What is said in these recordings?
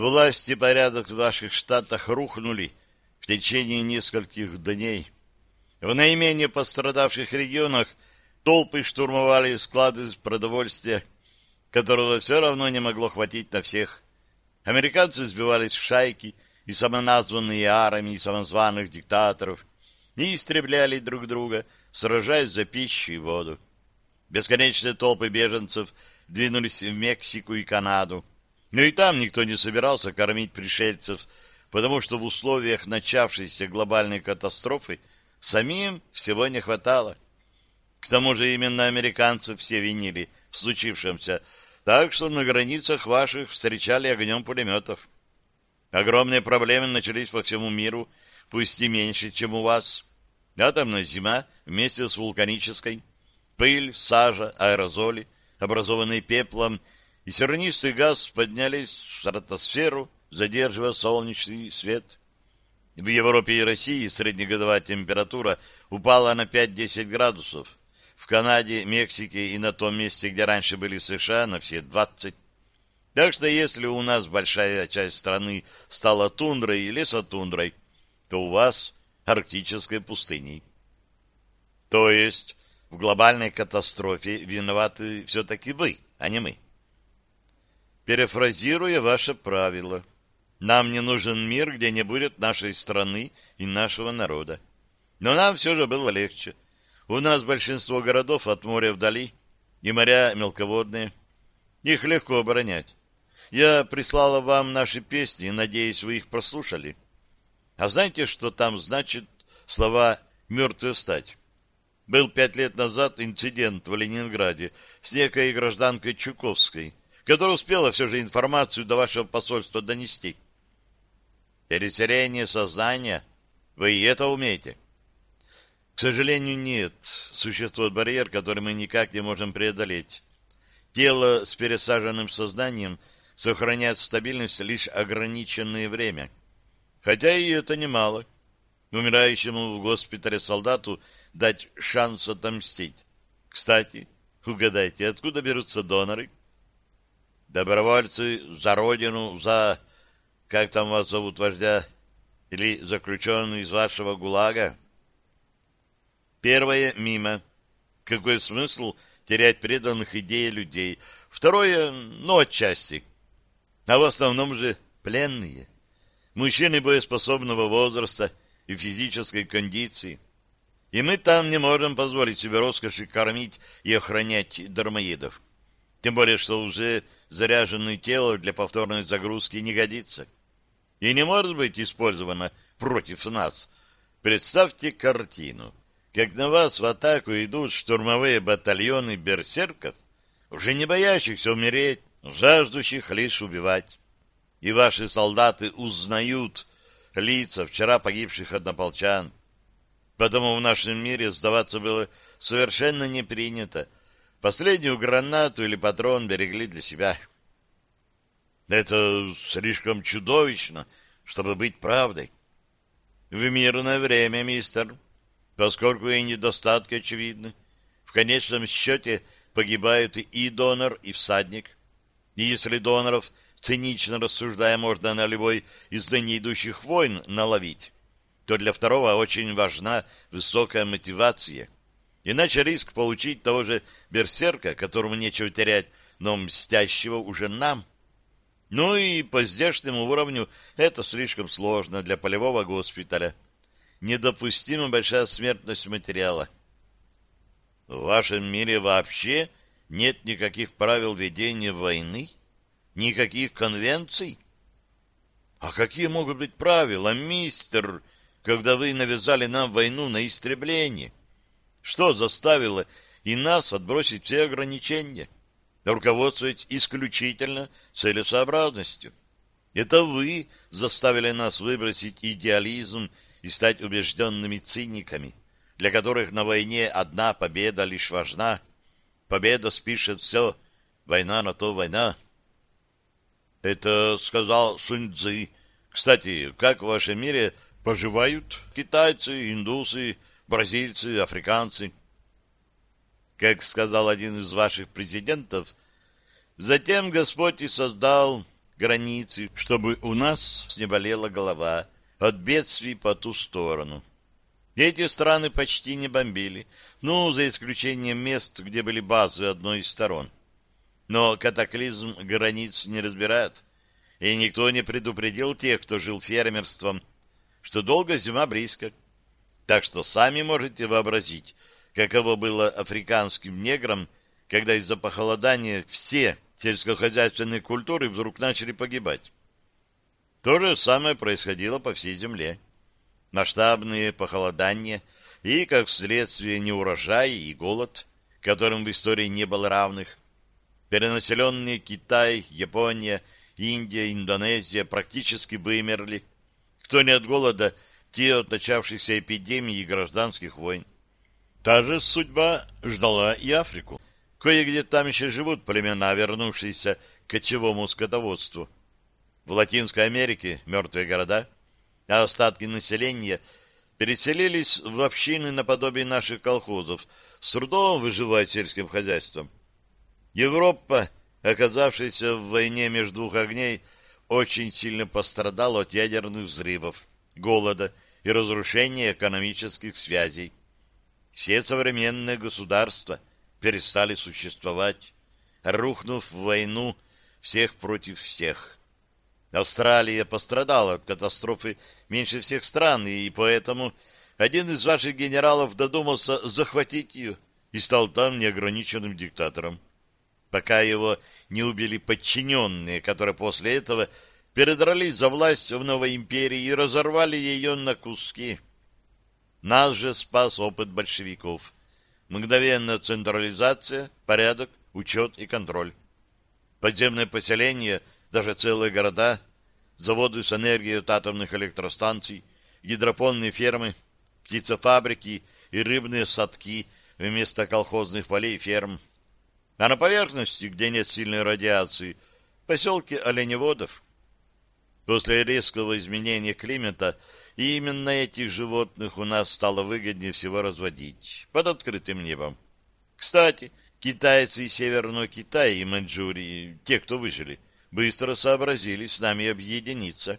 Власть и порядок в ваших штатах рухнули в течение нескольких дней. В наименее пострадавших регионах толпы штурмовали склады продовольствия, которого все равно не могло хватить на всех. Американцы сбивались в шайки и самоназванные армии самозваных диктаторов и истребляли друг друга, сражаясь за пищу и воду. Бесконечные толпы беженцев двинулись в Мексику и Канаду. Но и там никто не собирался кормить пришельцев, потому что в условиях начавшейся глобальной катастрофы самим всего не хватало. К тому же именно американцев все винили в случившемся, так что на границах ваших встречали огнем пулеметов. Огромные проблемы начались по всему миру, пусть и меньше, чем у вас. Атомная зима вместе с вулканической, пыль, сажа, аэрозоли, образованные пеплом, и сернистый газ поднялись в стратосферу, задерживая солнечный свет. В Европе и России среднегодовая температура упала на 5-10 градусов, в Канаде, Мексике и на том месте, где раньше были США, на все 20. Так что если у нас большая часть страны стала тундрой и лесотундрой, то у вас арктической пустыней. То есть в глобальной катастрофе виноваты все-таки вы, а не мы. Перефразируя ваше правило, нам не нужен мир, где не будет нашей страны и нашего народа. Но нам все же было легче. У нас большинство городов от моря вдали, и моря мелководные. Их легко оборонять. Я прислала вам наши песни, надеюсь, вы их прослушали. А знаете, что там значит слова «мертвые стать»? Был пять лет назад инцидент в Ленинграде с некой гражданкой Чуковской, которая успела все же информацию до вашего посольства донести. Переселение сознания? Вы и это умеете? К сожалению, нет. Существует барьер, который мы никак не можем преодолеть. Тело с пересаженным сознанием сохраняет стабильность лишь ограниченное время. Хотя и это немало. Умирающему в госпитале солдату дать шанс отомстить. Кстати, угадайте, откуда берутся доноры? Добровольцы за родину, за... Как там вас зовут, вождя? Или заключенный из вашего ГУЛАГа? Первое — мимо. Какой смысл терять преданных идей людей? Второе — ну, отчасти. А в основном же пленные. Мужчины боеспособного возраста и физической кондиции. И мы там не можем позволить себе роскоши кормить и охранять дармоедов. Тем более, что уже заряженное тело для повторной загрузки не годится. И не может быть использовано против нас. Представьте картину как на вас в атаку идут штурмовые батальоны берсерков, уже не боящихся умереть, жаждущих лишь убивать. И ваши солдаты узнают лица вчера погибших однополчан. Потому в нашем мире сдаваться было совершенно не принято. Последнюю гранату или патрон берегли для себя. Это слишком чудовищно, чтобы быть правдой. В мирное время, мистер, поскольку и недостатки очевидны. В конечном счете погибают и донор, и всадник. И если доноров, цинично рассуждая, можно на любой из ныне идущих войн наловить, то для второго очень важна высокая мотивация. Иначе риск получить того же берсерка, которому нечего терять, но мстящего уже нам. Ну и по здешнему уровню это слишком сложно для полевого госпиталя недопустима большая смертность материала. В вашем мире вообще нет никаких правил ведения войны? Никаких конвенций? А какие могут быть правила, мистер, когда вы навязали нам войну на истребление? Что заставило и нас отбросить все ограничения? Руководствовать исключительно целесообразностью. Это вы заставили нас выбросить идеализм и стать убежденными циниками, для которых на войне одна победа лишь важна. Победа спишет все, война на то война. Это сказал Сунь Цзы. Кстати, как в вашем мире поживают китайцы, индусы, бразильцы, африканцы? Как сказал один из ваших президентов, затем Господь и создал границы, чтобы у нас не болела голова от бедствий по ту сторону. Эти страны почти не бомбили, ну, за исключением мест, где были базы одной из сторон. Но катаклизм границ не разбирает, и никто не предупредил тех, кто жил фермерством, что долго зима близко. Так что сами можете вообразить, каково было африканским неграм, когда из-за похолодания все сельскохозяйственные культуры вдруг начали погибать. То же самое происходило по всей земле. Масштабные похолодания и, как следствие, неурожай и голод, которым в истории не было равных. Перенаселенные Китай, Япония, Индия, Индонезия практически вымерли. Кто не от голода, те от начавшихся эпидемий и гражданских войн. Та же судьба ждала и Африку. Кое-где там еще живут племена, вернувшиеся к кочевому скотоводству. В Латинской Америке мертвые города, а остатки населения переселились в общины наподобие наших колхозов, с трудом выживать сельским хозяйством. Европа, оказавшаяся в войне между двух огней, очень сильно пострадала от ядерных взрывов, голода и разрушения экономических связей. Все современные государства перестали существовать, рухнув в войну всех против всех. Австралия пострадала от катастрофы меньше всех стран, и поэтому один из ваших генералов додумался захватить ее и стал там неограниченным диктатором, пока его не убили подчиненные, которые после этого передрались за власть в новой империи и разорвали ее на куски. Нас же спас опыт большевиков. Мгновенная централизация, порядок, учет и контроль. Подземное поселение, даже целые города, заводы с энергией от атомных электростанций, гидропонные фермы, птицефабрики и рыбные садки вместо колхозных полей ферм. А на поверхности, где нет сильной радиации, поселки оленеводов. После резкого изменения климата и именно этих животных у нас стало выгоднее всего разводить под открытым небом. Кстати, китайцы из Северного Китая и Маньчжурии, те, кто выжили, быстро сообразили с нами объединиться.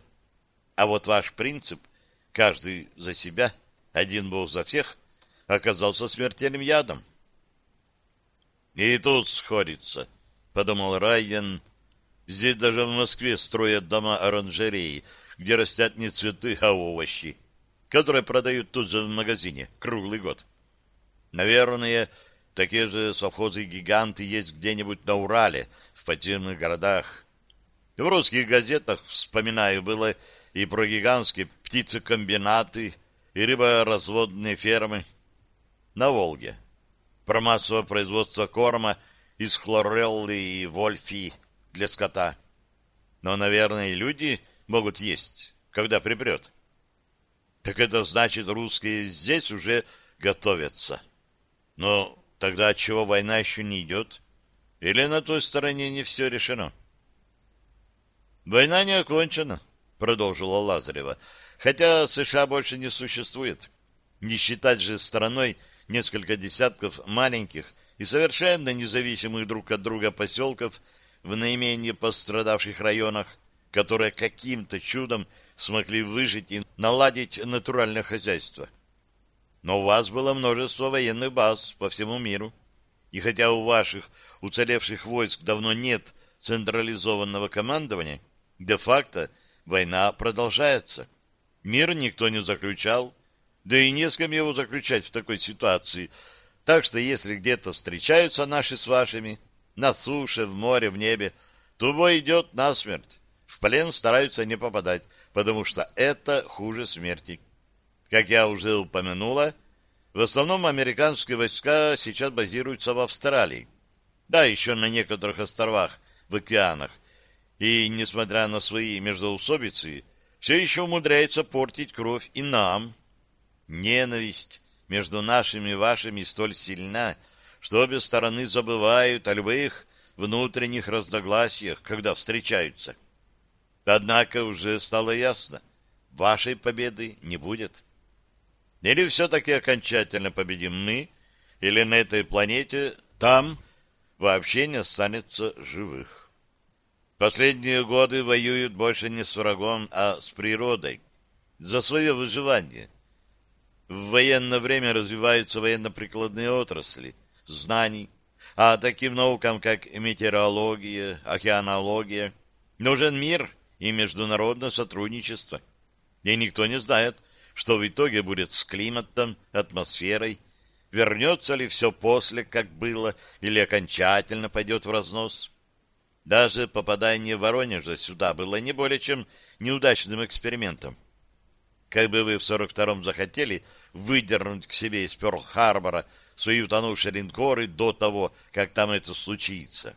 А вот ваш принцип «каждый за себя, один бог за всех» оказался смертельным ядом. «И тут сходится», — подумал Райен. «Здесь даже в Москве строят дома-оранжереи, где растят не цветы, а овощи, которые продают тут же в магазине круглый год. Наверное, такие же совхозы-гиганты есть где-нибудь на Урале, в подземных городах. В русских газетах, вспоминаю, было и про гигантские птицекомбинаты, и рыборазводные фермы на Волге, про массовое производство корма из хлореллы и вольфи для скота. Но, наверное, и люди могут есть, когда припрет. Так это значит, русские здесь уже готовятся. Но тогда чего война еще не идет? Или на той стороне не все решено? Война не окончена, продолжила Лазарева, хотя США больше не существует. Не считать же страной несколько десятков маленьких и совершенно независимых друг от друга поселков в наименее пострадавших районах, которые каким-то чудом смогли выжить и наладить натуральное хозяйство. Но у вас было множество военных баз по всему миру. И хотя у ваших уцелевших войск давно нет централизованного командования, де-факто война продолжается. Мир никто не заключал, да и не с кем его заключать в такой ситуации. Так что если где-то встречаются наши с вашими, на суше, в море, в небе, то бой идет насмерть. В плен стараются не попадать, потому что это хуже смерти. Как я уже упомянула, в основном американские войска сейчас базируются в Австралии. Да, еще на некоторых островах в океанах. И, несмотря на свои междоусобицы, все еще умудряются портить кровь и нам. Ненависть между нашими и вашими столь сильна, что обе стороны забывают о любых внутренних разногласиях, когда встречаются. Однако уже стало ясно, вашей победы не будет. Или все-таки окончательно победим мы, или на этой планете там вообще не останется живых. Последние годы воюют больше не с врагом, а с природой. За свое выживание. В военное время развиваются военно-прикладные отрасли, знаний, а таким наукам, как метеорология, океанология, нужен мир и международное сотрудничество. И никто не знает, что в итоге будет с климатом, атмосферой, вернется ли все после, как было, или окончательно пойдет в разнос. Даже попадание Воронежа сюда было не более чем неудачным экспериментом. Как бы вы в 42-м захотели выдернуть к себе из Пёрл-Харбора свои утонувшие линкоры до того, как там это случится.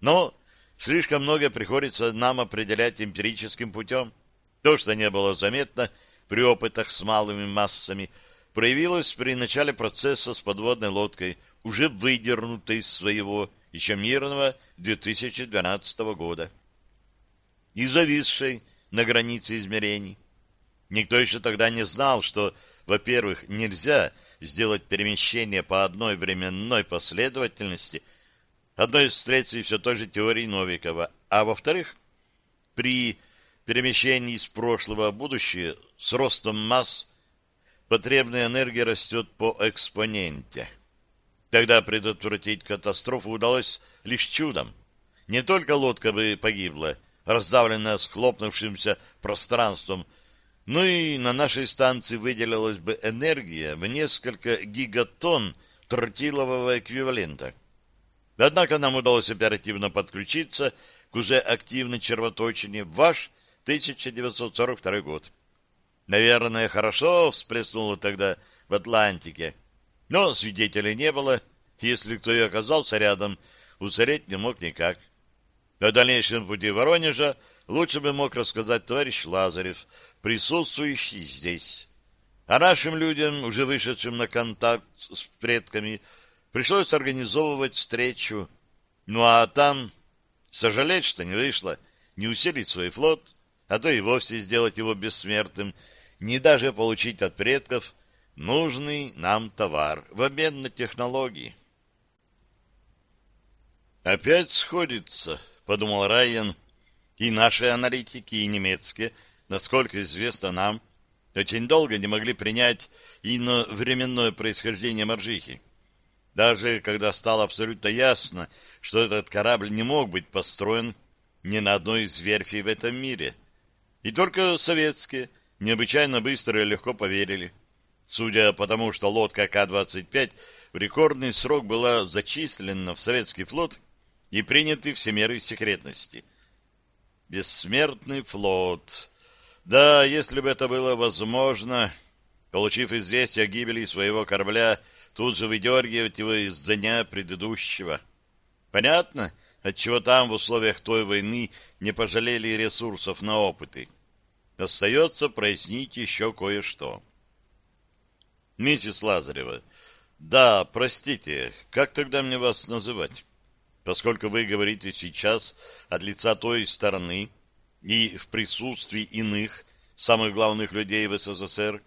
Но слишком много приходится нам определять эмпирическим путем. То, что не было заметно при опытах с малыми массами, проявилось при начале процесса с подводной лодкой, уже выдернутой из своего еще мирного 2012 года и зависшей на границе измерений. Никто еще тогда не знал, что, во-первых, нельзя сделать перемещение по одной временной последовательности, одной из встреч все той же теории Новикова, а во-вторых, при перемещении из прошлого в будущее с ростом масс потребная энергия растет по экспоненте. Тогда предотвратить катастрофу удалось лишь чудом. Не только лодка бы погибла, раздавленная схлопнувшимся пространством, но и на нашей станции выделилась бы энергия в несколько гигатонн тротилового эквивалента. Однако нам удалось оперативно подключиться к уже активной червоточине в ваш 1942 год. Наверное, хорошо всплеснуло тогда в Атлантике, но свидетелей не было, если кто и оказался рядом, уцелеть не мог никак. О дальнейшем пути Воронежа лучше бы мог рассказать товарищ Лазарев, присутствующий здесь. А нашим людям, уже вышедшим на контакт с предками, пришлось организовывать встречу. Ну а там сожалеть, что не вышло, не усилить свой флот, а то и вовсе сделать его бессмертным, не даже получить от предков нужный нам товар в обмен на технологии. «Опять сходится», — подумал Райан, и наши аналитики, и немецкие, насколько известно нам, очень долго не могли принять ино-временное происхождение Маржихи. Даже когда стало абсолютно ясно, что этот корабль не мог быть построен ни на одной из верфей в этом мире. И только советские необычайно быстро и легко поверили. Судя по тому, что лодка К-25 в рекордный срок была зачислена в советский флот и приняты все меры секретности. Бессмертный флот. Да, если бы это было возможно, получив известие о гибели своего корабля, тут же выдергивать его из дня предыдущего. Понятно, отчего там в условиях той войны не пожалели ресурсов на опыты. Остается прояснить еще кое-что. Миссис Лазарева, да, простите, как тогда мне вас называть? Поскольку вы говорите сейчас от лица той стороны и в присутствии иных, самых главных людей в СССР,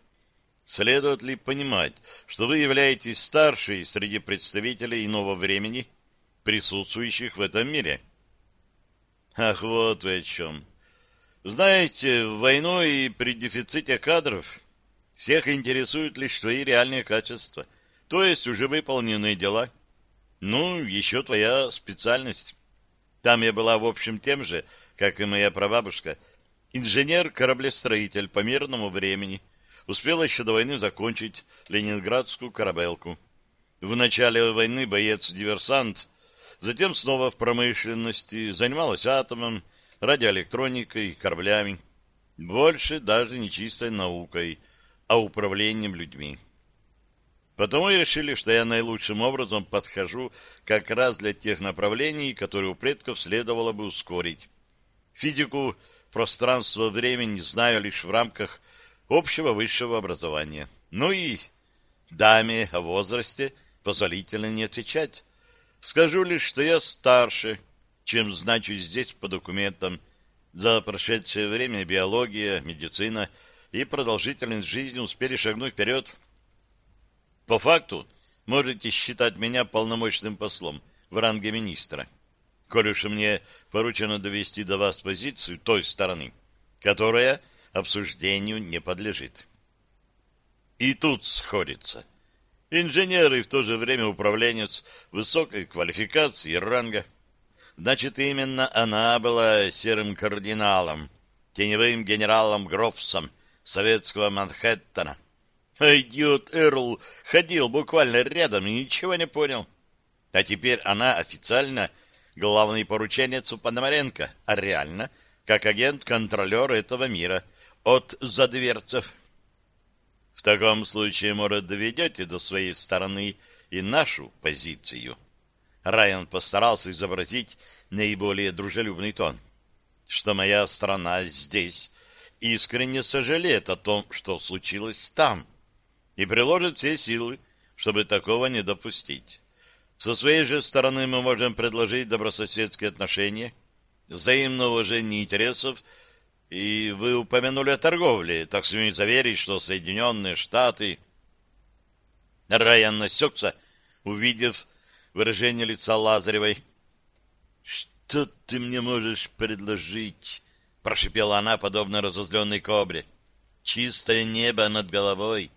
следует ли понимать, что вы являетесь старшей среди представителей иного времени, присутствующих в этом мире? Ах, вот вы о чем. Знаете, в войну и при дефиците кадров всех интересуют лишь твои реальные качества, то есть уже выполненные дела. Ну, еще твоя специальность. Там я была, в общем, тем же, как и моя прабабушка, инженер-кораблестроитель по мирному времени. Успела еще до войны закончить ленинградскую корабелку. В начале войны боец-диверсант, затем снова в промышленности, занималась атомом, радиоэлектроникой, кораблями. Больше даже не чистой наукой, а управлением людьми. Потому и решили, что я наилучшим образом подхожу как раз для тех направлений, которые у предков следовало бы ускорить. Физику пространства-времени знаю лишь в рамках общего высшего образования. Ну и даме о возрасте позволительно не отвечать. Скажу лишь, что я старше, чем значусь здесь по документам. За прошедшее время биология, медицина и продолжительность жизни успели шагнуть вперед. По факту можете считать меня полномочным послом в ранге министра. Коль уж мне поручено довести до вас позицию той стороны, которая обсуждению не подлежит. И тут сходится. Инженер и в то же время управленец высокой квалификации и ранга. Значит, именно она была серым кардиналом, теневым генералом Грофсом советского Манхэттена. А идиот Эрл ходил буквально рядом и ничего не понял. А теперь она официально главный порученец у Пономаренко, а реально как агент-контролер этого мира от задверцев. В таком случае, может, доведете до своей стороны и нашу позицию. Райан постарался изобразить наиболее дружелюбный тон. Что моя страна здесь искренне сожалеет о том, что случилось там, и приложит все силы, чтобы такого не допустить. Со своей же стороны мы можем предложить добрососедские отношения, взаимное уважение интересов, и вы упомянули о торговле, так смею заверить, что Соединенные Штаты... Райан насекся, увидев выражение лица Лазаревой. «Что ты мне можешь предложить?» — прошипела она, подобно разозленной кобре. «Чистое небо над головой,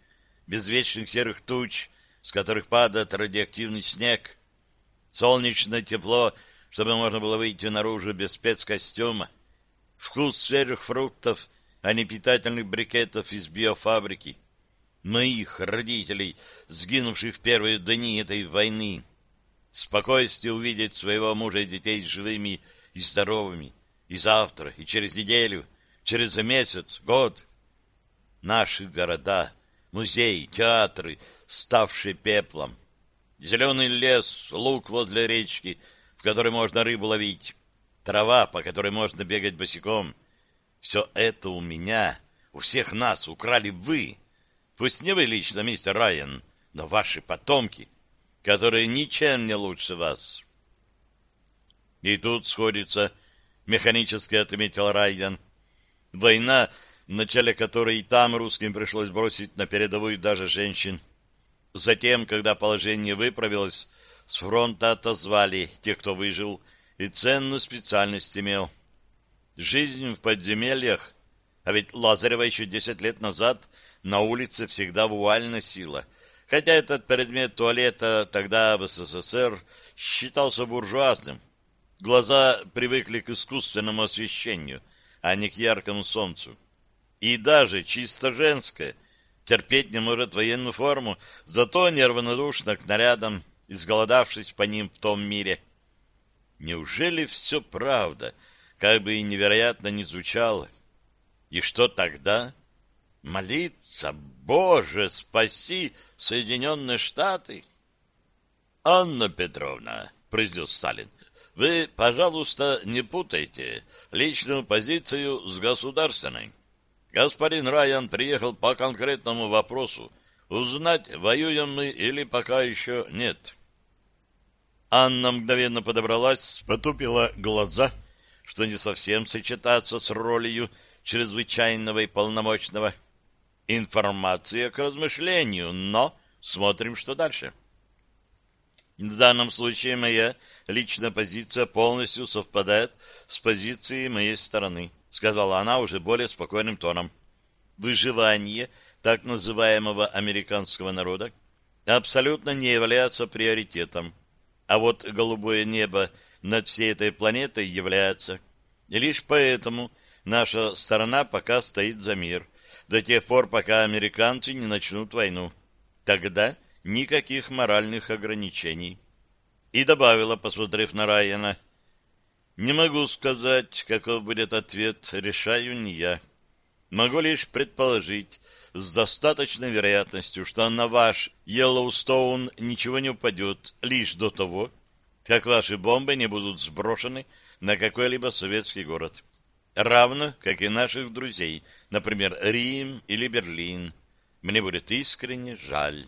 без вечных серых туч, с которых падает радиоактивный снег, солнечное тепло, чтобы можно было выйти наружу без спецкостюма, вкус свежих фруктов, а не питательных брикетов из биофабрики, моих родителей, сгинувших в первые дни этой войны, спокойствие увидеть своего мужа и детей живыми и здоровыми, и завтра, и через неделю, через месяц, год. Наши города, музеи, театры, ставшие пеплом. Зеленый лес, луг возле речки, в которой можно рыбу ловить, трава, по которой можно бегать босиком. Все это у меня, у всех нас украли вы. Пусть не вы лично, мистер Райан, но ваши потомки — которые ничем не лучше вас. И тут сходится, механически отметил Райден. Война, в начале которой и там русским пришлось бросить на передовую даже женщин. Затем, когда положение выправилось, с фронта отозвали тех, кто выжил, и ценную специальность имел. Жизнь в подземельях, а ведь Лазарева еще десять лет назад на улице всегда вуаль носила — хотя этот предмет туалета тогда в СССР считался буржуазным. Глаза привыкли к искусственному освещению, а не к яркому солнцу. И даже чисто женское терпеть не может военную форму, зато неравнодушно к нарядам, изголодавшись по ним в том мире. Неужели все правда, как бы и невероятно не звучало? И что тогда? Молиться, Боже, спаси! Соединенные Штаты? — Анна Петровна, — произнес Сталин, — вы, пожалуйста, не путайте личную позицию с государственной. Господин Райан приехал по конкретному вопросу, узнать, воюем мы или пока еще нет. Анна мгновенно подобралась, потупила глаза, что не совсем сочетается с ролью чрезвычайного и полномочного Информация к размышлению, но смотрим, что дальше. В данном случае моя личная позиция полностью совпадает с позицией моей стороны, сказала она уже более спокойным тоном. Выживание так называемого американского народа абсолютно не является приоритетом, а вот голубое небо над всей этой планетой является. И лишь поэтому наша сторона пока стоит за мир – до тех пор, пока американцы не начнут войну. Тогда никаких моральных ограничений. И добавила, посмотрев на Райана, «Не могу сказать, каков будет ответ, решаю не я. Могу лишь предположить с достаточной вероятностью, что на ваш Йеллоустоун ничего не упадет лишь до того, как ваши бомбы не будут сброшены на какой-либо советский город. Равно, как и наших друзей — например, Рим или Берлин. Мне будет искренне жаль.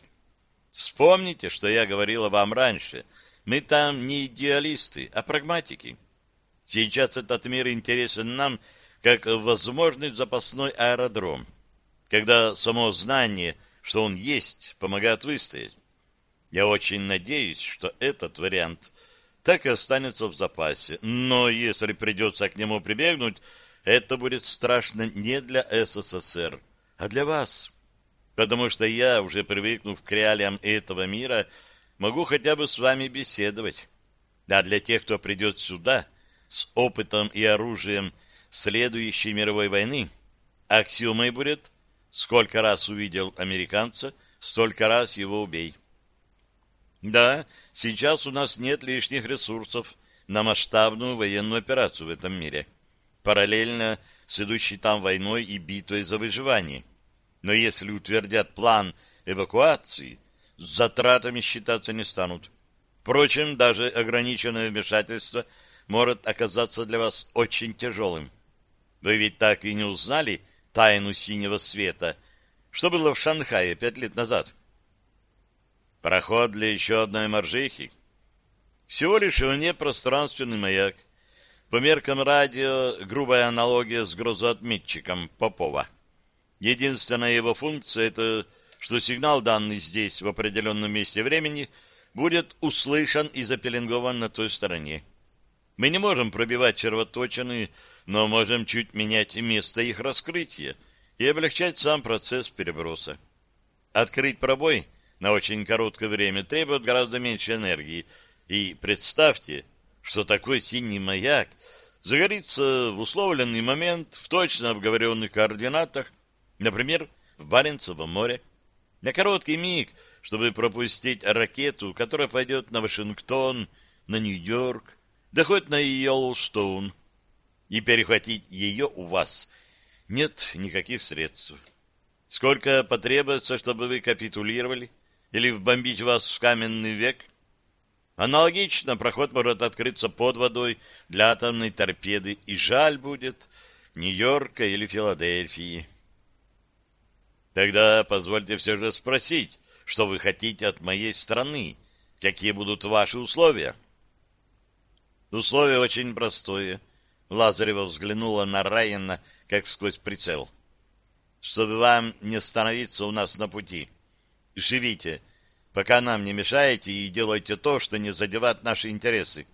Вспомните, что я говорила вам раньше. Мы там не идеалисты, а прагматики. Сейчас этот мир интересен нам как возможный запасной аэродром, когда само знание, что он есть, помогает выстоять. Я очень надеюсь, что этот вариант так и останется в запасе. Но если придется к нему прибегнуть, это будет страшно не для СССР, а для вас. Потому что я, уже привыкнув к реалиям этого мира, могу хотя бы с вами беседовать. А для тех, кто придет сюда с опытом и оружием следующей мировой войны, аксиомой будет «Сколько раз увидел американца, столько раз его убей». Да, сейчас у нас нет лишних ресурсов на масштабную военную операцию в этом мире, параллельно с идущей там войной и битвой за выживание. Но если утвердят план эвакуации, с затратами считаться не станут. Впрочем, даже ограниченное вмешательство может оказаться для вас очень тяжелым. Вы ведь так и не узнали тайну синего света, что было в Шанхае пять лет назад. Проход для еще одной моржихи. Всего лишь внепространственный маяк. По меркам радио грубая аналогия с грузоотметчиком Попова. Единственная его функция — это что сигнал, данный здесь в определенном месте времени, будет услышан и запеленгован на той стороне. Мы не можем пробивать червоточины, но можем чуть менять место их раскрытия и облегчать сам процесс переброса. Открыть пробой на очень короткое время требует гораздо меньше энергии, и представьте, что такой синий маяк загорится в условленный момент в точно обговоренных координатах Например, в Баренцевом море. На короткий миг, чтобы пропустить ракету, которая пойдет на Вашингтон, на Нью-Йорк, да хоть на Йеллоустоун, и перехватить ее у вас. Нет никаких средств. Сколько потребуется, чтобы вы капитулировали? Или вбомбить вас в каменный век? Аналогично проход может открыться под водой для атомной торпеды, и жаль будет Нью-Йорка или Филадельфии. Тогда позвольте все же спросить, что вы хотите от моей страны? Какие будут ваши условия? Условие очень простое. Лазарева взглянула на Райана, как сквозь прицел. Чтобы вам не становиться у нас на пути. Живите, пока нам не мешаете, и делайте то, что не задевает наши интересы.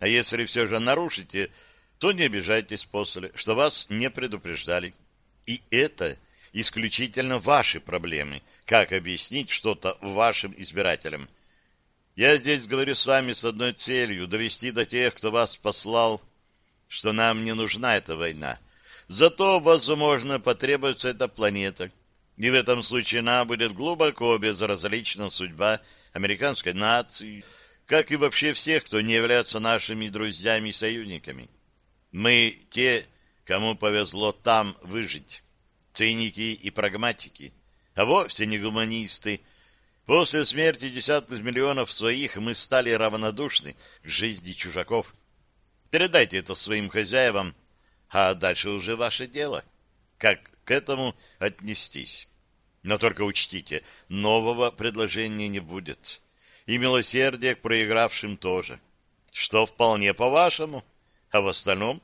А если все же нарушите, то не обижайтесь после, что вас не предупреждали. И это исключительно ваши проблемы. Как объяснить что-то вашим избирателям? Я здесь говорю с вами с одной целью — довести до тех, кто вас послал, что нам не нужна эта война. Зато, возможно, потребуется эта планета. И в этом случае нам будет глубоко безразлична судьба американской нации, как и вообще всех, кто не является нашими друзьями и союзниками. Мы те, кому повезло там выжить циники и прагматики, а вовсе не гуманисты. После смерти десятков миллионов своих мы стали равнодушны к жизни чужаков. Передайте это своим хозяевам, а дальше уже ваше дело. Как к этому отнестись? Но только учтите, нового предложения не будет. И милосердия к проигравшим тоже. Что вполне по-вашему. А в остальном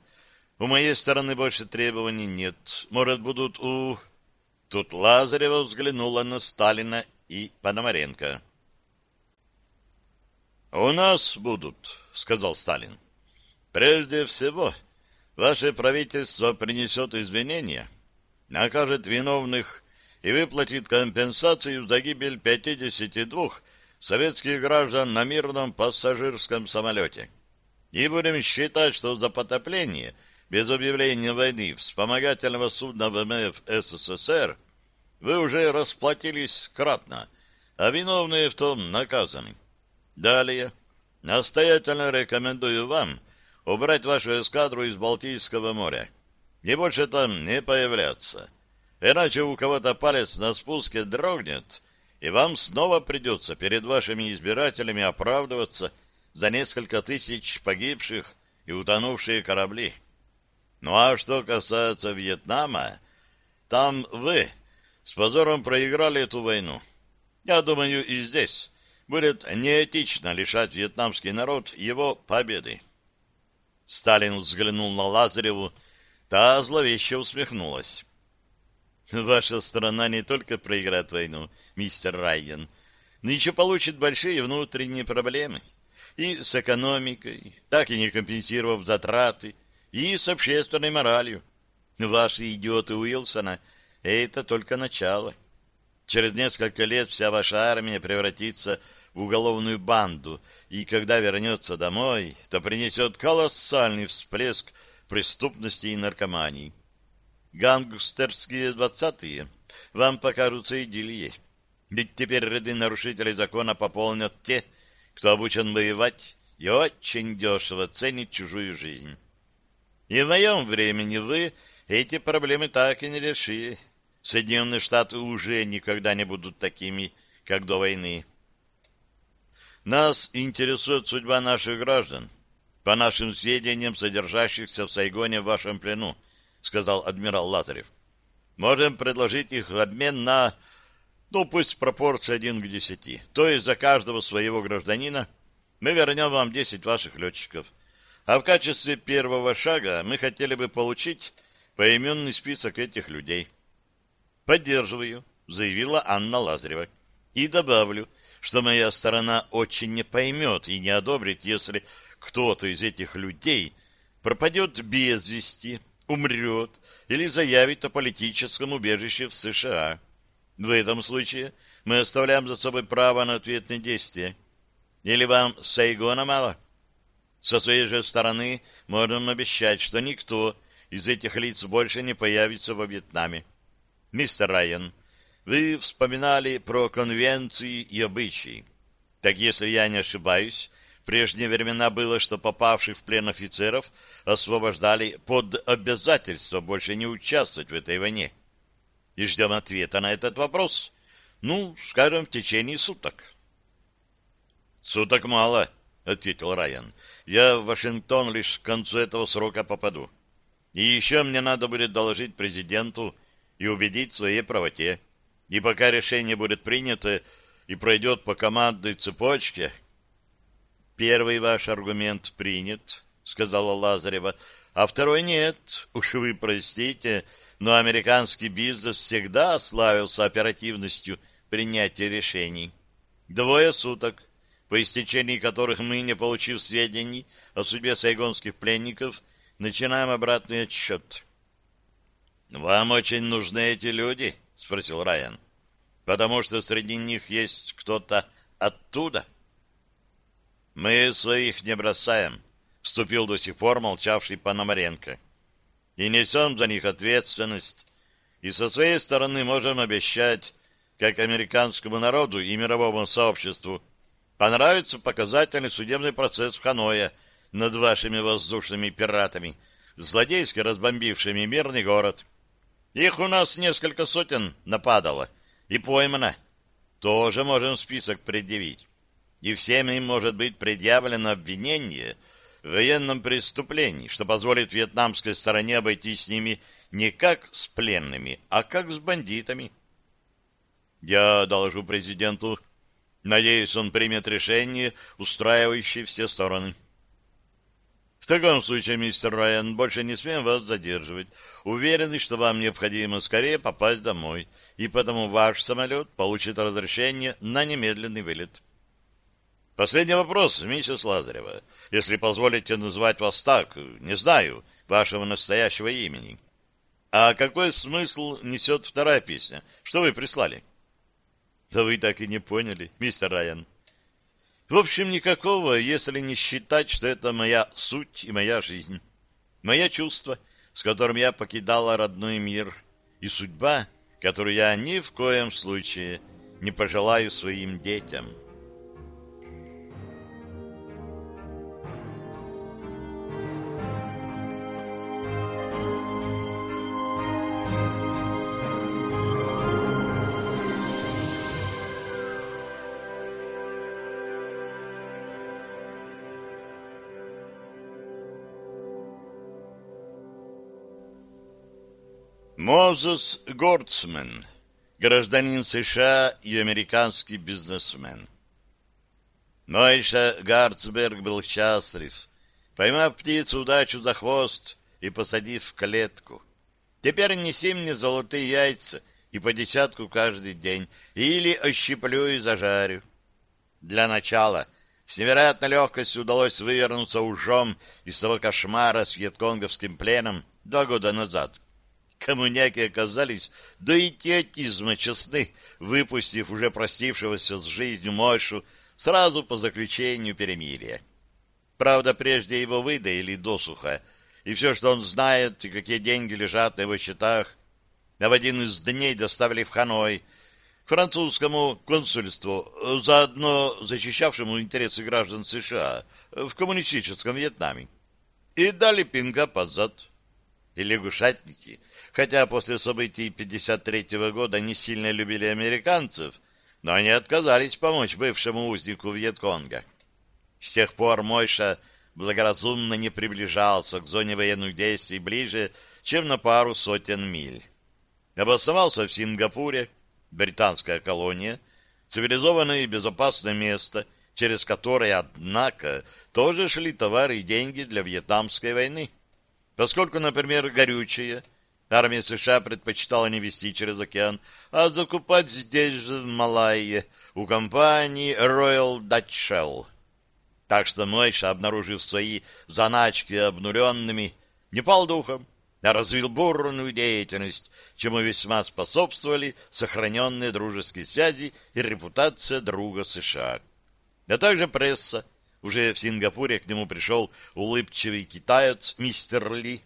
у моей стороны больше требований нет. Может, будут у... Тут Лазарева взглянула на Сталина и Пономаренко. «У нас будут», — сказал Сталин. «Прежде всего, ваше правительство принесет извинения, накажет виновных и выплатит компенсацию за гибель 52 советских граждан на мирном пассажирском самолете. И будем считать, что за потопление — без объявления войны вспомогательного судна ВМФ СССР вы уже расплатились кратно, а виновные в том наказаны. Далее, настоятельно рекомендую вам убрать вашу эскадру из Балтийского моря и больше там не появляться. Иначе у кого-то палец на спуске дрогнет, и вам снова придется перед вашими избирателями оправдываться за несколько тысяч погибших и утонувшие корабли. Ну а что касается Вьетнама, там вы с позором проиграли эту войну. Я думаю, и здесь будет неэтично лишать вьетнамский народ его победы. Сталин взглянул на Лазареву, та зловеще усмехнулась. Ваша страна не только проиграет войну, мистер Райен, но еще получит большие внутренние проблемы. и с экономикой, так и не компенсировав затраты, и с общественной моралью. Ваши идиоты Уилсона — это только начало. Через несколько лет вся ваша армия превратится в уголовную банду, и когда вернется домой, то принесет колоссальный всплеск преступности и наркомании. Гангстерские двадцатые вам покажутся идиллией. Ведь теперь ряды нарушителей закона пополнят те, кто обучен воевать и очень дешево ценит чужую жизнь. И в моем времени вы эти проблемы так и не решили. Соединенные Штаты уже никогда не будут такими, как до войны. Нас интересует судьба наших граждан, по нашим сведениям, содержащихся в Сайгоне в вашем плену, сказал адмирал Лазарев. Можем предложить их в обмен на, ну, пусть пропорция один к десяти. То есть за каждого своего гражданина мы вернем вам десять ваших летчиков. А в качестве первого шага мы хотели бы получить поименный список этих людей. Поддерживаю, заявила Анна Лазарева. И добавлю, что моя сторона очень не поймет и не одобрит, если кто-то из этих людей пропадет без вести, умрет или заявит о политическом убежище в США. В этом случае мы оставляем за собой право на ответные действия. Или вам Сайгона мало? Со своей же стороны можем обещать, что никто из этих лиц больше не появится во Вьетнаме. Мистер Райан, вы вспоминали про конвенции и обычаи. Так если я не ошибаюсь, в прежние времена было, что попавших в плен офицеров освобождали под обязательство больше не участвовать в этой войне. И ждем ответа на этот вопрос. Ну, скажем, в течение суток. Суток мало, ответил Райан. Я в Вашингтон лишь к концу этого срока попаду. И еще мне надо будет доложить президенту и убедить в своей правоте. И пока решение будет принято и пройдет по командной цепочке... Первый ваш аргумент принят, сказала Лазарева, а второй нет. Уж вы простите, но американский бизнес всегда славился оперативностью принятия решений. Двое суток, по истечении которых мы, не получив сведений о судьбе сайгонских пленников, начинаем обратный отсчет. «Вам очень нужны эти люди?» — спросил Райан. «Потому что среди них есть кто-то оттуда?» «Мы своих не бросаем», — вступил до сих пор молчавший Пономаренко. «И несем за них ответственность. И со своей стороны можем обещать, как американскому народу и мировому сообществу, понравится показательный судебный процесс в Ханое над вашими воздушными пиратами, злодейски разбомбившими мирный город». Их у нас несколько сотен нападало и поймано. Тоже можем список предъявить. И всем им может быть предъявлено обвинение в военном преступлении, что позволит вьетнамской стороне обойтись с ними не как с пленными, а как с бандитами. Я доложу президенту. Надеюсь, он примет решение, устраивающее все стороны. В таком случае, мистер Райан, больше не смеем вас задерживать. Уверены, что вам необходимо скорее попасть домой, и потому ваш самолет получит разрешение на немедленный вылет. Последний вопрос, миссис Лазарева. Если позволите назвать вас так, не знаю вашего настоящего имени. А какой смысл несет вторая песня? Что вы прислали? Да вы так и не поняли, мистер Райан. В общем, никакого, если не считать, что это моя суть и моя жизнь. Мое чувство, с которым я покидала родной мир, и судьба, которую я ни в коем случае не пожелаю своим детям». Мозес Гордсмен, гражданин США и американский бизнесмен. Мойша Гарцберг был счастлив, поймав птицу удачу за хвост и посадив в клетку. Теперь неси мне золотые яйца и по десятку каждый день, или ощиплю и зажарю. Для начала С невероятной легкостью удалось вывернуться ужом из того кошмара с вьетконговским пленом два года назад. Коммуняки оказались до идиотизма честны, выпустив уже простившегося с жизнью Мойшу сразу по заключению перемирия. Правда, прежде его выдаили досуха, и все, что он знает, и какие деньги лежат на его счетах, а в один из дней доставили в Ханой, французскому консульству, заодно защищавшему интересы граждан США в коммунистическом Вьетнаме, и дали пинка под зад. И лягушатники, хотя после событий 53 -го года не сильно любили американцев, но они отказались помочь бывшему узнику Вьетконга. С тех пор Мойша благоразумно не приближался к зоне военных действий ближе, чем на пару сотен миль. Обосновался в Сингапуре, британская колония, цивилизованное и безопасное место, через которое, однако, тоже шли товары и деньги для Вьетнамской войны. Поскольку, например, горючее армия США предпочитала не везти через океан, а закупать здесь же, в Малайе, у компании Royal Dutch Shell. Так что Мойша, обнаружив свои заначки обнуленными, не пал духом, а развил бурную деятельность, чему весьма способствовали сохраненные дружеские связи и репутация друга США. А также пресса. Уже в Сингапуре к нему пришел улыбчивый китаец мистер Ли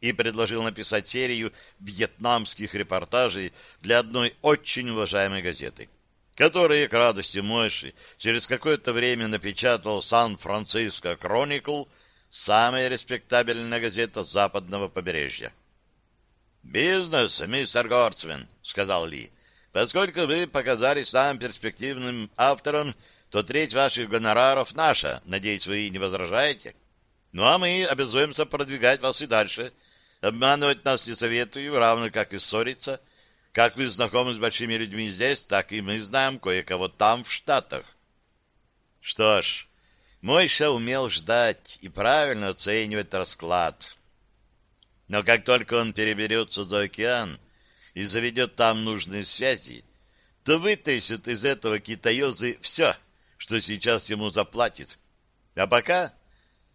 и предложил написать серию вьетнамских репортажей для одной очень уважаемой газеты которые, к радости Мойши, через какое-то время напечатал Сан-Франциско Кроникл, самая респектабельная газета западного побережья. «Бизнес, мистер Горцвин», — сказал Ли. «Поскольку вы показались нам перспективным автором, то треть ваших гонораров наша. Надеюсь, вы не возражаете? Ну, а мы обязуемся продвигать вас и дальше. Обманывать нас не советую, равно как и ссориться». Как вы знакомы с большими людьми здесь, так и мы знаем кое-кого там, в Штатах. Что ж, Мойша умел ждать и правильно оценивать расклад. Но как только он переберется за океан и заведет там нужные связи, то вытащит из этого китаёзы все, что сейчас ему заплатит. А пока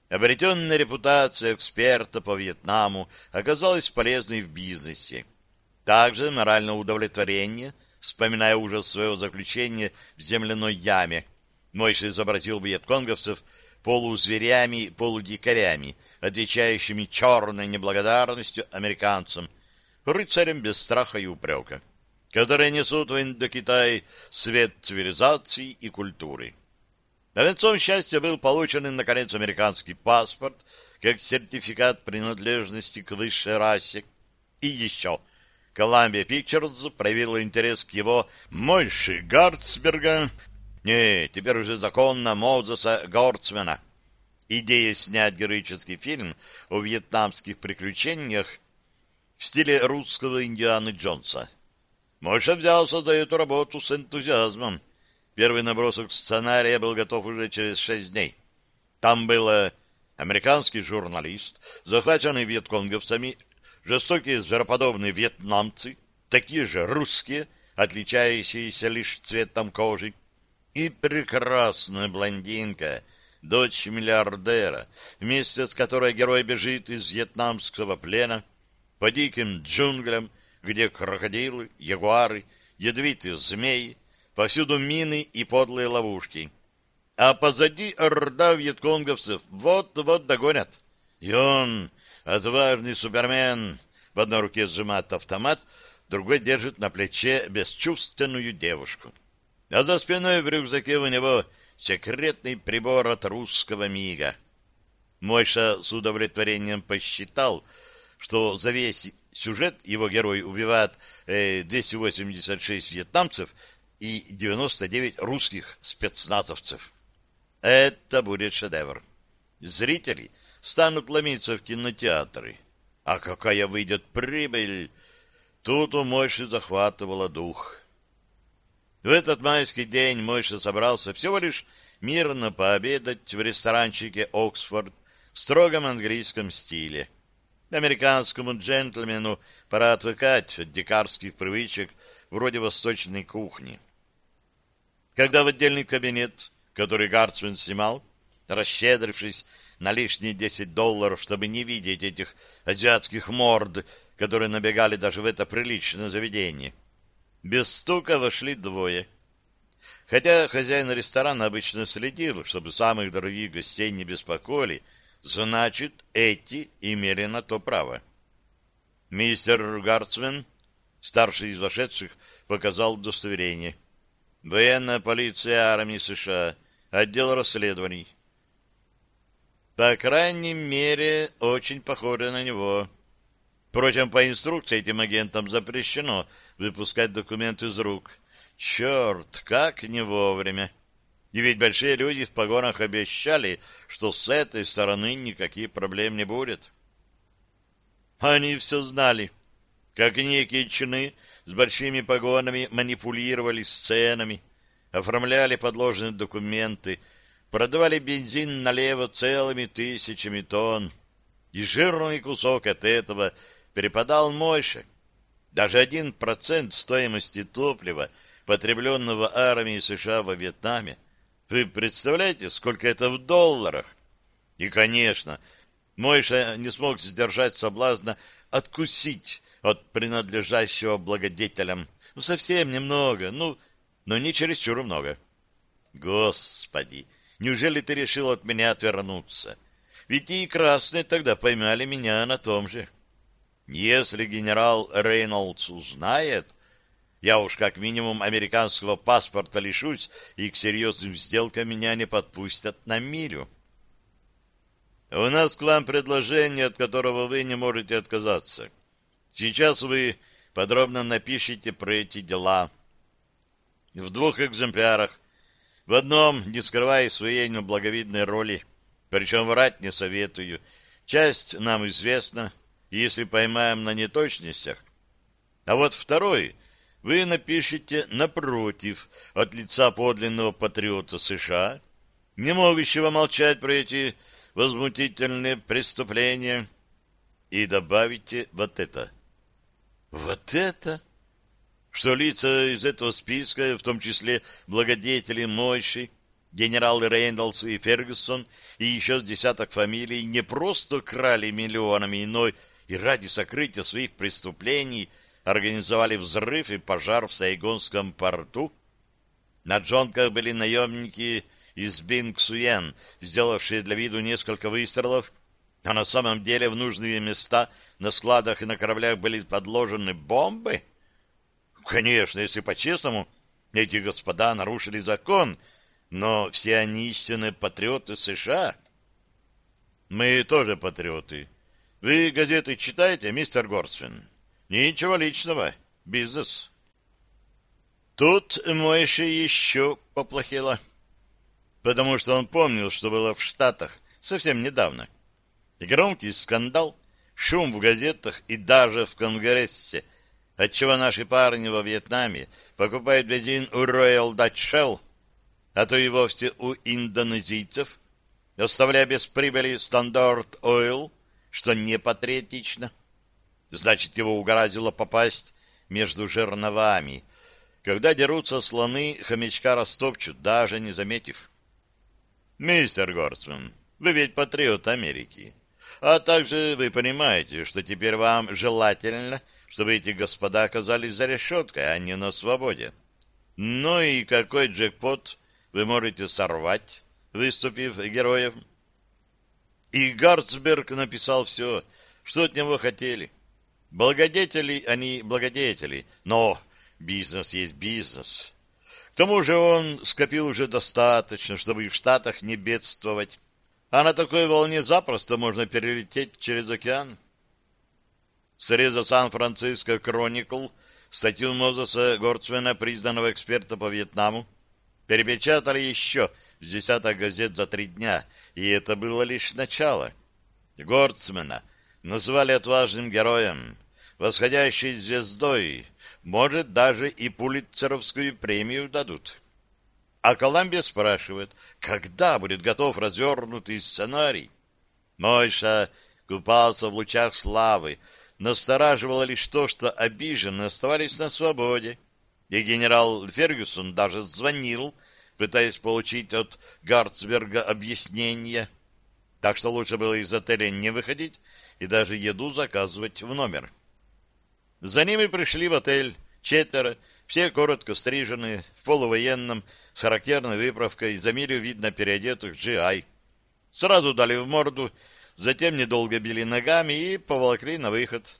обретенная репутация эксперта по Вьетнаму оказалась полезной в бизнесе. Также моральное удовлетворение, вспоминая ужас своего заключения в земляной яме, Мойша изобразил вьетконговцев полузверями, полудикарями, отвечающими черной неблагодарностью американцам, рыцарям без страха и упрека, которые несут в Индокитай свет цивилизации и культуры. Навенцом счастья был получен, наконец, американский паспорт, как сертификат принадлежности к высшей расе, и еще – Columbia Pictures проявила интерес к его Мойши Гарцберга, не, теперь уже законно Мозеса Горцмена. Идея снять героический фильм о вьетнамских приключениях в стиле русского Индианы Джонса. Мойша взялся за эту работу с энтузиазмом. Первый набросок сценария был готов уже через шесть дней. Там было американский журналист, захваченный вьетконговцами жестокие звероподобные вьетнамцы, такие же русские, отличающиеся лишь цветом кожи, и прекрасная блондинка, дочь миллиардера, вместе с которой герой бежит из вьетнамского плена по диким джунглям, где крокодилы, ягуары, ядовитые змеи, повсюду мины и подлые ловушки. А позади орда вьетконговцев вот-вот догонят. И он, Отважный супермен в одной руке сжимает автомат, другой держит на плече бесчувственную девушку. А за спиной в рюкзаке у него секретный прибор от русского мига. Мойша с удовлетворением посчитал, что за весь сюжет его герой убивает э, 286 вьетнамцев и 99 русских спецназовцев. Это будет шедевр. Зрители станут ломиться в кинотеатры. А какая выйдет прибыль! Тут у Мойши захватывала дух. В этот майский день Мойша собрался всего лишь мирно пообедать в ресторанчике «Оксфорд» в строгом английском стиле. Американскому джентльмену пора отвыкать от дикарских привычек вроде восточной кухни. Когда в отдельный кабинет который Гарцман снимал, расщедрившись на лишние десять долларов, чтобы не видеть этих азиатских морд, которые набегали даже в это приличное заведение. Без стука вошли двое. Хотя хозяин ресторана обычно следил, чтобы самых дорогих гостей не беспокоили, значит, эти имели на то право. Мистер Гарцвен, старший из вошедших, показал удостоверение. Военная полиция армии США, отдел расследований. По крайней мере, очень похоже на него. Впрочем, по инструкции этим агентам запрещено выпускать документы из рук. Черт, как не вовремя. И ведь большие люди в погонах обещали, что с этой стороны никаких проблем не будет. Они все знали, как некие чины с большими погонами манипулировали сценами, оформляли подложные документы, продавали бензин налево целыми тысячами тонн, и жирный кусок от этого перепадал Мойше. Даже один процент стоимости топлива, потребленного армией США во Вьетнаме, вы представляете, сколько это в долларах? И, конечно, Мойша не смог сдержать соблазна откусить от принадлежащего благодетелям. Ну, совсем немного, ну, но не чересчур много. Господи, неужели ты решил от меня отвернуться? Ведь и красные тогда поймали меня на том же. Если генерал Рейнольдс узнает, я уж как минимум американского паспорта лишусь, и к серьезным сделкам меня не подпустят на милю. У нас к вам предложение, от которого вы не можете отказаться. Сейчас вы подробно напишите про эти дела. В двух экземплярах. В одном, не скрывая своей неблаговидной роли, причем врать не советую. Часть нам известна, если поймаем на неточностях. А вот второй вы напишите напротив от лица подлинного патриота США, не могущего молчать про эти возмутительные преступления, и добавите вот это. Вот это? Что лица из этого списка, в том числе благодетели Мойши, генералы Рейнольдс и Фергюсон и еще с десяток фамилий не просто крали миллионами иной и ради сокрытия своих преступлений – организовали взрыв и пожар в Сайгонском порту. На джонках были наемники из Бингсуен, сделавшие для виду несколько выстрелов, а на самом деле в нужные места на складах и на кораблях были подложены бомбы? Конечно, если по-честному, эти господа нарушили закон, но все они истинные патриоты США. Мы тоже патриоты. Вы газеты читаете, мистер Горсвин? Ничего личного. Бизнес. Тут Мойша еще поплохело. Потому что он помнил, что было в Штатах совсем недавно. громкий скандал, шум в газетах и даже в Конгрессе, отчего наши парни во Вьетнаме покупают бензин у Royal Dutch Shell, а то и вовсе у индонезийцев, оставляя без прибыли Standard Oil, что не патриотично. Значит, его угораздило попасть между жерновами. Когда дерутся слоны, хомячка растопчут, даже не заметив. Мистер Горцман, вы ведь патриот Америки. А также вы понимаете, что теперь вам желательно, чтобы эти господа оказались за решеткой, а не на свободе. Ну и какой джекпот вы можете сорвать, выступив героем? И Гарцберг написал все, что от него хотели. Благодетели они благодетели, но бизнес есть бизнес. К тому же он скопил уже достаточно, чтобы и в Штатах не бедствовать. А на такой волне запросто можно перелететь через океан. Среза Сан-Франциско Кроникл статью Мозеса Горцвена, признанного эксперта по Вьетнаму, перепечатали еще с десяток газет за три дня, и это было лишь начало. Горцмена назвали отважным героем, восходящей звездой, может, даже и пулитцеровскую премию дадут. А Коламбия спрашивает, когда будет готов развернутый сценарий? Мойша купался в лучах славы, настораживало лишь то, что обиженные оставались на свободе. И генерал Фергюсон даже звонил, пытаясь получить от Гарцберга объяснение. Так что лучше было из отеля не выходить и даже еду заказывать в номер. За ними пришли в отель четверо, все коротко стриженные, в полувоенном, с характерной выправкой, за милю видно переодетых GI. Сразу дали в морду, затем недолго били ногами и поволокли на выход.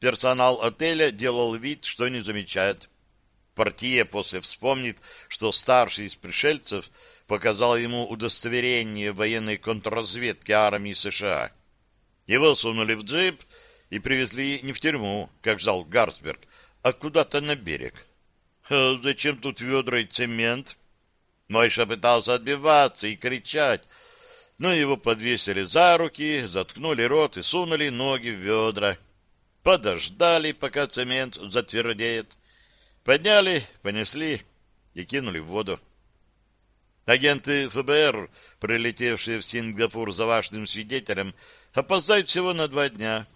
Персонал отеля делал вид, что не замечает. Партия после вспомнит, что старший из пришельцев показал ему удостоверение военной контрразведки армии США. Его сунули в джип и привезли не в тюрьму, как ждал Гарсберг, а куда-то на берег. А зачем тут ведра и цемент? Мойша пытался отбиваться и кричать, но его подвесили за руки, заткнули рот и сунули ноги в ведра. Подождали, пока цемент затвердеет. Подняли, понесли и кинули в воду. Агенты ФБР, прилетевшие в Сингапур за важным свидетелем, опоздают всего на два дня.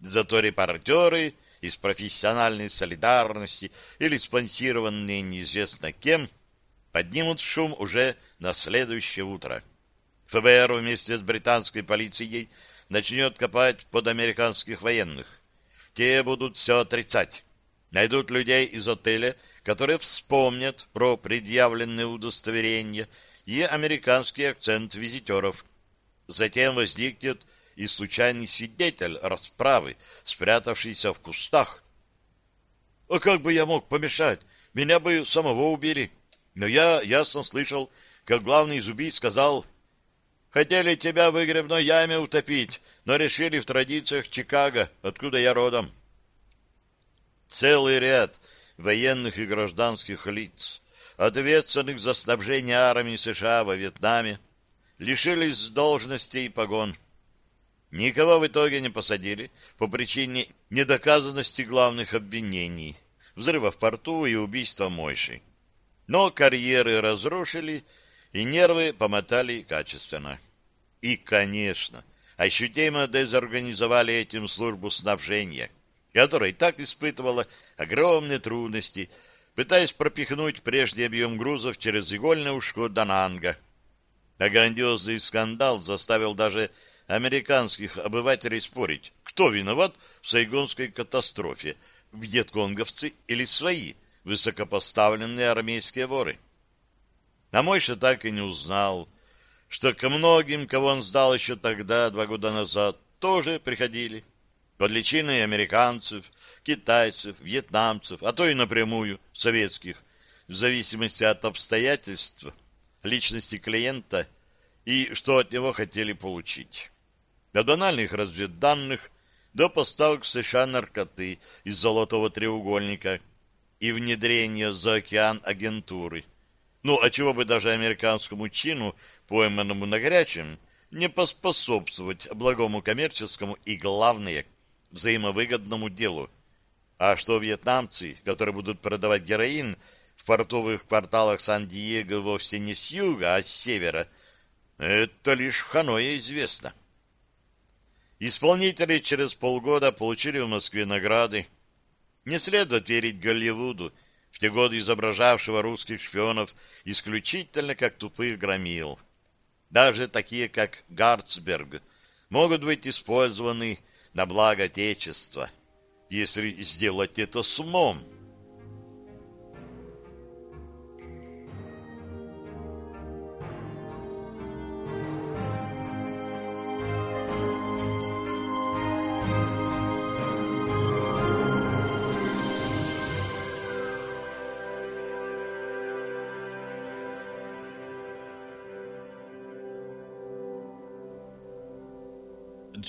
Зато репортеры из профессиональной солидарности или спонсированные неизвестно кем поднимут шум уже на следующее утро. ФБР вместе с британской полицией начнет копать под американских военных. Те будут все отрицать. Найдут людей из отеля, которые вспомнят про предъявленные удостоверения и американский акцент визитеров. Затем возникнет и случайный свидетель расправы, спрятавшийся в кустах. А как бы я мог помешать? Меня бы самого убили. Но я ясно слышал, как главный из убийц сказал, «Хотели тебя в выгребной яме утопить, но решили в традициях Чикаго, откуда я родом». Целый ряд военных и гражданских лиц, ответственных за снабжение армии США во Вьетнаме, лишились должностей и погон. Никого в итоге не посадили по причине недоказанности главных обвинений — взрыва в порту и убийства Мойши. Но карьеры разрушили, и нервы помотали качественно. И, конечно, ощутимо дезорганизовали этим службу снабжения — которая и так испытывала огромные трудности, пытаясь пропихнуть прежний объем грузов через игольное ушко Дананга. А грандиозный скандал заставил даже американских обывателей спорить, кто виноват в сайгонской катастрофе, вьетконговцы или свои высокопоставленные армейские воры. А Мойша так и не узнал, что ко многим, кого он сдал еще тогда, два года назад, тоже приходили под личиной американцев, китайцев, вьетнамцев, а то и напрямую советских, в зависимости от обстоятельств, личности клиента и что от него хотели получить. От банальных разведданных до поставок США наркоты из золотого треугольника и внедрения за океан агентуры. Ну, а чего бы даже американскому чину, пойманному на горячем, не поспособствовать благому коммерческому и, главное, взаимовыгодному делу. А что вьетнамцы, которые будут продавать героин в портовых кварталах Сан-Диего вовсе не с юга, а с севера, это лишь в Ханое известно. Исполнители через полгода получили в Москве награды. Не следует верить Голливуду, в те годы изображавшего русских шпионов исключительно как тупых громил. Даже такие, как Гарцберг, могут быть использованы на благо Отечества, если сделать это с умом.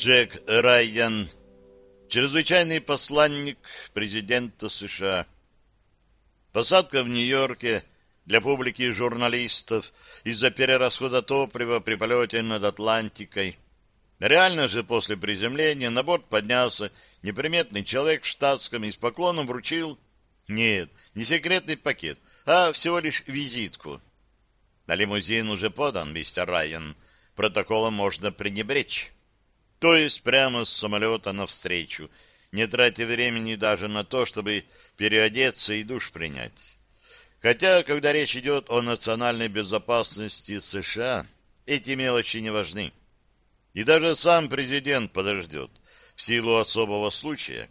Джек Райан, чрезвычайный посланник президента США. Посадка в Нью-Йорке для публики и журналистов из-за перерасхода топлива при полете над Атлантикой. Реально же после приземления на борт поднялся неприметный человек в штатском и с поклоном вручил... Нет, не секретный пакет, а всего лишь визитку. На лимузин уже подан, мистер Райан. Протоколом можно пренебречь. То есть прямо с самолета навстречу, не тратя времени даже на то, чтобы переодеться и душ принять. Хотя, когда речь идет о национальной безопасности США, эти мелочи не важны. И даже сам президент подождет, в силу особого случая.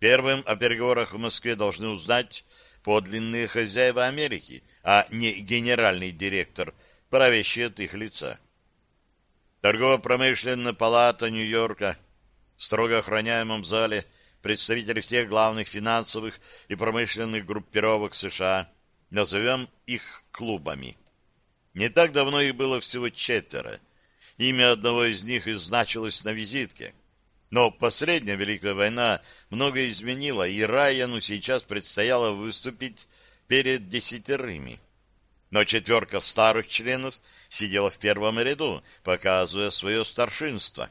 Первым о переговорах в Москве должны узнать подлинные хозяева Америки, а не генеральный директор, правящий от их лица. Торгово-промышленная палата Нью-Йорка в строго охраняемом зале представители всех главных финансовых и промышленных группировок США, назовем их клубами. Не так давно их было всего четверо. Имя одного из них и значилось на визитке. Но последняя Великая война многое изменила, и Райану сейчас предстояло выступить перед десятерыми. Но четверка старых членов сидела в первом ряду, показывая свое старшинство.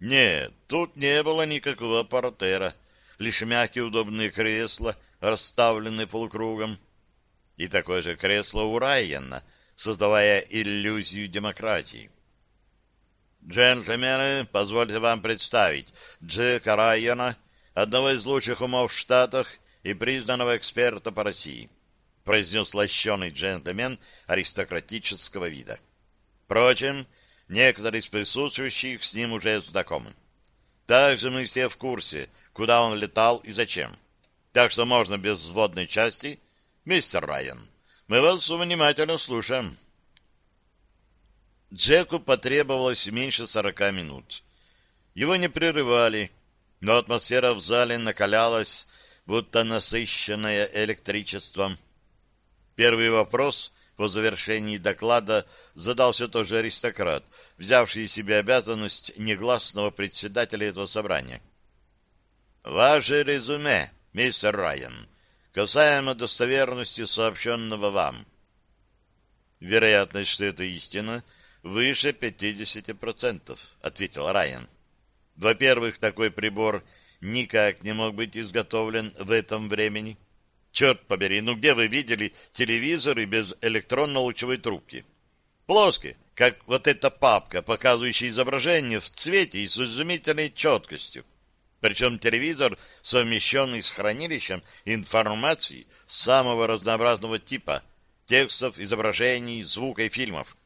Нет, тут не было никакого портера, лишь мягкие удобные кресла, расставленные полукругом. И такое же кресло у Райана, создавая иллюзию демократии. Джентльмены, позвольте вам представить Джека Райана, одного из лучших умов в Штатах и признанного эксперта по России, произнес лощеный джентльмен аристократического вида. Впрочем, некоторые из присутствующих с ним уже знакомы. Также мы все в курсе, куда он летал и зачем. Так что можно без вводной части. Мистер Райан, мы вас внимательно слушаем. Джеку потребовалось меньше сорока минут. Его не прерывали, но атмосфера в зале накалялась, будто насыщенная электричеством. Первый вопрос по завершении доклада задался тоже аристократ, взявший себе обязанность негласного председателя этого собрания. «Ваше резюме, мистер Райан, касаемо достоверности сообщенного вам». Вероятность, что это истина — выше 50%, ответил Райан. Во-первых, такой прибор никак не мог быть изготовлен в этом времени. Черт побери, ну где вы видели телевизоры без электронно-лучевой трубки? Плоский, как вот эта папка, показывающая изображение в цвете и с изумительной четкостью. Причем телевизор, совмещенный с хранилищем информации самого разнообразного типа, текстов, изображений, звука и фильмов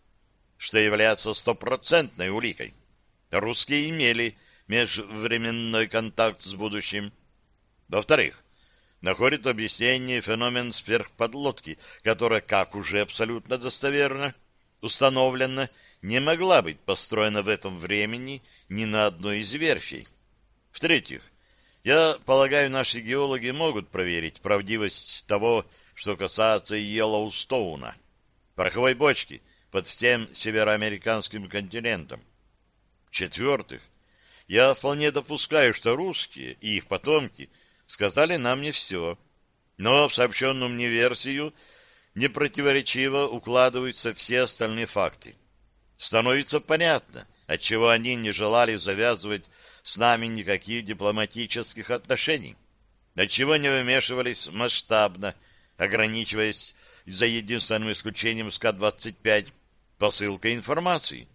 что является стопроцентной уликой. Русские имели межвременной контакт с будущим. Во-вторых, находит объяснение феномен сверхподлодки, которая, как уже абсолютно достоверно установлено, не могла быть построена в этом времени ни на одной из верфей. В-третьих, я полагаю, наши геологи могут проверить правдивость того, что касается Йеллоустоуна, пороховой бочки — под всем североамериканским континентом. В-четвертых, я вполне допускаю, что русские и их потомки сказали нам не все, но в сообщенную мне версию непротиворечиво укладываются все остальные факты. Становится понятно, отчего они не желали завязывать с нами никаких дипломатических отношений, отчего не вмешивались масштабно, ограничиваясь за единственным исключением СК-25 посылка информации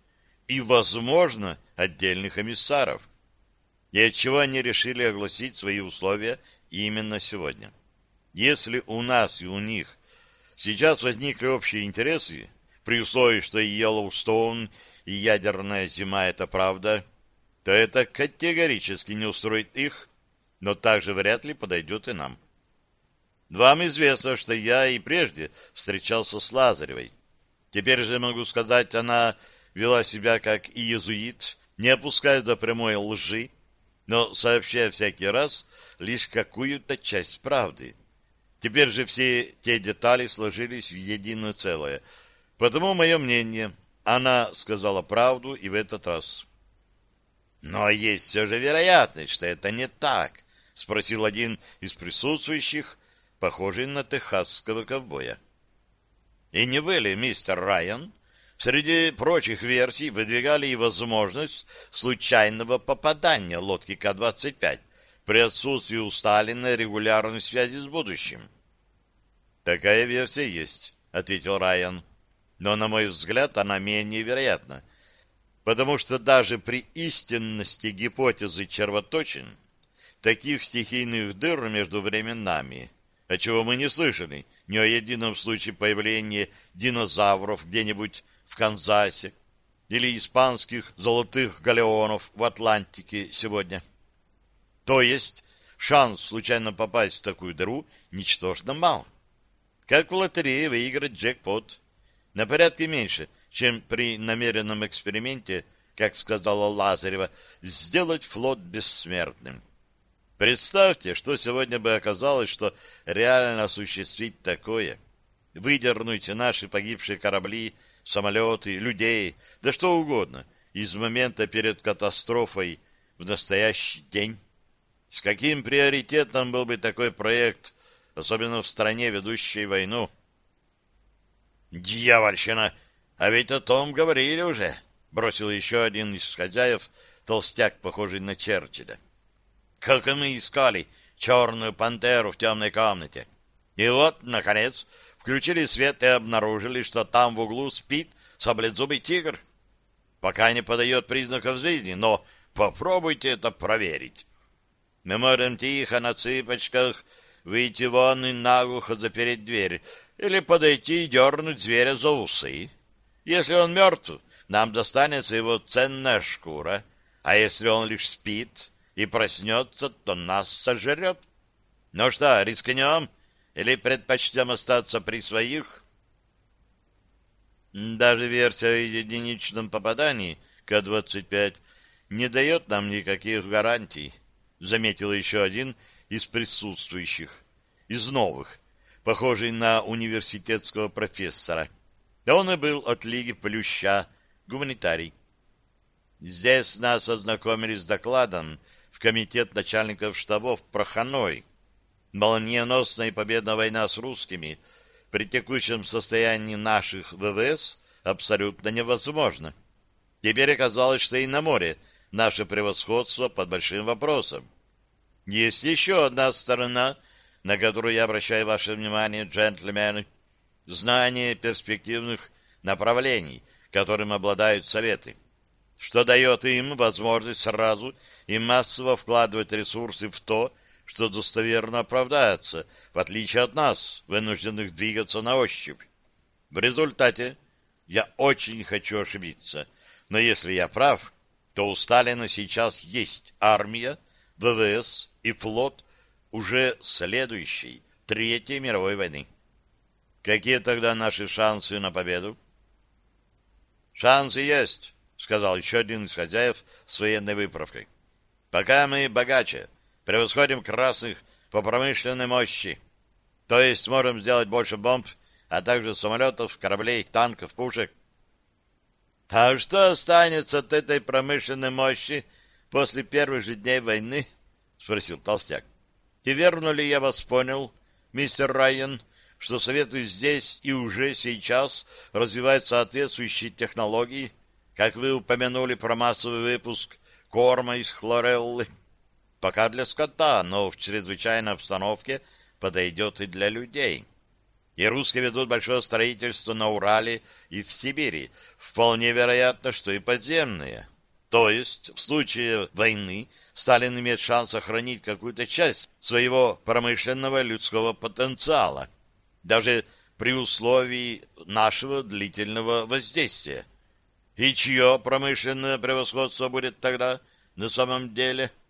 и, возможно, отдельных эмиссаров. И отчего они решили огласить свои условия именно сегодня. Если у нас и у них сейчас возникли общие интересы, при условии, что и Йеллоустоун, и ядерная зима — это правда, то это категорически не устроит их, но также вряд ли подойдет и нам. Вам известно, что я и прежде встречался с Лазаревой. Теперь же могу сказать, она вела себя как иезуит, не опуская до прямой лжи, но сообщая всякий раз лишь какую-то часть правды. Теперь же все те детали сложились в единое целое. Потому мое мнение, она сказала правду и в этот раз. Но есть все же вероятность, что это не так, спросил один из присутствующих, похожий на техасского ковбоя. И не вы ли, мистер Райан, среди прочих версий выдвигали и возможность случайного попадания лодки К-25 при отсутствии у Сталина регулярной связи с будущим? Такая версия есть, ответил Райан. Но, на мой взгляд, она менее вероятна, потому что даже при истинности гипотезы червоточин таких стихийных дыр между временами о чего мы не слышали ни о едином случае появления динозавров где-нибудь в Канзасе или испанских золотых галеонов в Атлантике сегодня. То есть шанс случайно попасть в такую дыру ничтожно мал. Как в лотерее выиграть джекпот. На порядке меньше, чем при намеренном эксперименте, как сказала Лазарева, сделать флот бессмертным. Представьте, что сегодня бы оказалось, что реально осуществить такое. Выдернуть наши погибшие корабли, самолеты, людей, да что угодно, из момента перед катастрофой в настоящий день. С каким приоритетом был бы такой проект, особенно в стране, ведущей войну? «Дьявольщина! А ведь о том говорили уже!» — бросил еще один из хозяев, толстяк, похожий на Черчилля. «Как и мы искали черную пантеру в темной комнате. И вот, наконец, включили свет и обнаружили, что там в углу спит саблезубый тигр. Пока не подает признаков жизни, но попробуйте это проверить. Мы можем тихо на цыпочках выйти вон и наглухо запереть дверь, или подойти и дернуть зверя за усы. Если он мертв, нам достанется его ценная шкура, а если он лишь спит и проснется, то нас сожрет. Ну что, рискнем или предпочтем остаться при своих? Даже версия о единичном попадании К-25 не дает нам никаких гарантий. — заметил еще один из присутствующих, из новых, похожий на университетского профессора. Да он и был от Лиги Плюща, гуманитарий. Здесь нас ознакомили с докладом в Комитет начальников штабов про Ханой. Молниеносная и победная война с русскими при текущем состоянии наших ВВС абсолютно невозможно. Теперь оказалось, что и на море наше превосходство под большим вопросом. Есть еще одна сторона, на которую я обращаю ваше внимание, джентльмены. Знание перспективных направлений, которым обладают советы, что дает им возможность сразу и массово вкладывать ресурсы в то, что достоверно оправдается, в отличие от нас, вынужденных двигаться на ощупь. В результате я очень хочу ошибиться, но если я прав, то у Сталина сейчас есть армия, ВВС и флот уже следующей, Третьей мировой войны. Какие тогда наши шансы на победу? Шансы есть, сказал еще один из хозяев с военной выправкой. Пока мы богаче, превосходим красных по промышленной мощи. То есть можем сделать больше бомб, а также самолетов, кораблей, танков, пушек. — А что останется от этой промышленной мощи после первых же дней войны? — спросил Толстяк. — И верно ли я вас понял, мистер Райан, что советы здесь и уже сейчас развивают соответствующие технологии, как вы упомянули про массовый выпуск корма из хлореллы? Пока для скота, но в чрезвычайной обстановке подойдет и для людей. — и русские ведут большое строительство на Урале и в Сибири. Вполне вероятно, что и подземные. То есть, в случае войны Сталин имеет шанс сохранить какую-то часть своего промышленного людского потенциала, даже при условии нашего длительного воздействия. И чье промышленное превосходство будет тогда на самом деле –